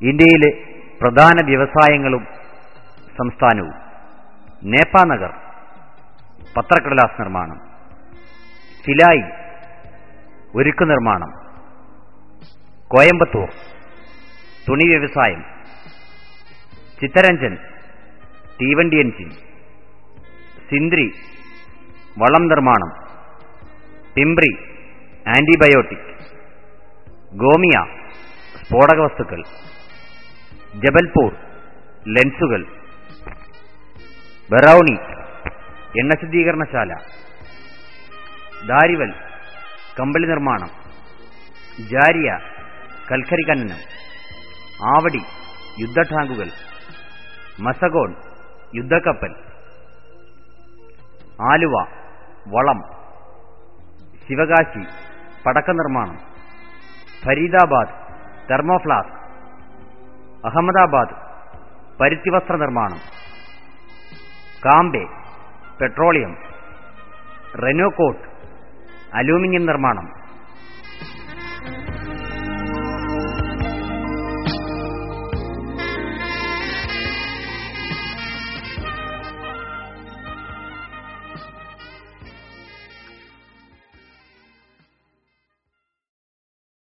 ഇന്ത്യയിലെ പ്രധാന വ്യവസായങ്ങളും സംസ്ഥാനവും. നേപ്പാനഗർ പത്രക്കടലാസ് നിർമ്മാണം ഫിലായി ഉരുക്ക് നിർമ്മാണം കോയമ്പത്തൂർ തുണി വ്യവസായം ചിത്തരഞ്ജൻ തീവണ്ടി എഞ്ചിൻ സിന്ദ്രി വളം നിർമ്മാണം പിംബ്രി ആന്റിബയോട്ടിക് ഗോമിയ സ്ഫോടക വസ്തുക്കൾ ജബൽപൂർ ലെൻസുകൾ ബറൌണി എണ്ണ ശുദ്ധീകരണശാല ദാരിവൽ കമ്പളി നിർമ്മാണം ജാരിയ കൽക്കരി ഖനനം ആവടി യുദ്ധടാങ്കുകൾ മസഗോൺ യുദ്ധക്കപ്പൽ ആലുവ വളം ശിവകാശി പടക്ക നിർമ്മാണം ഫരീദാബാദ് തെർമോഫ്ലാസ്ക് അഹമ്മദാബാദ് പരുത്തിവസ്ത്ര നിർമ്മാണം. കാംബെ പെട്രോളിയം. റെനോകോട്ട് അലൂമിനിയം നിർമ്മാണം.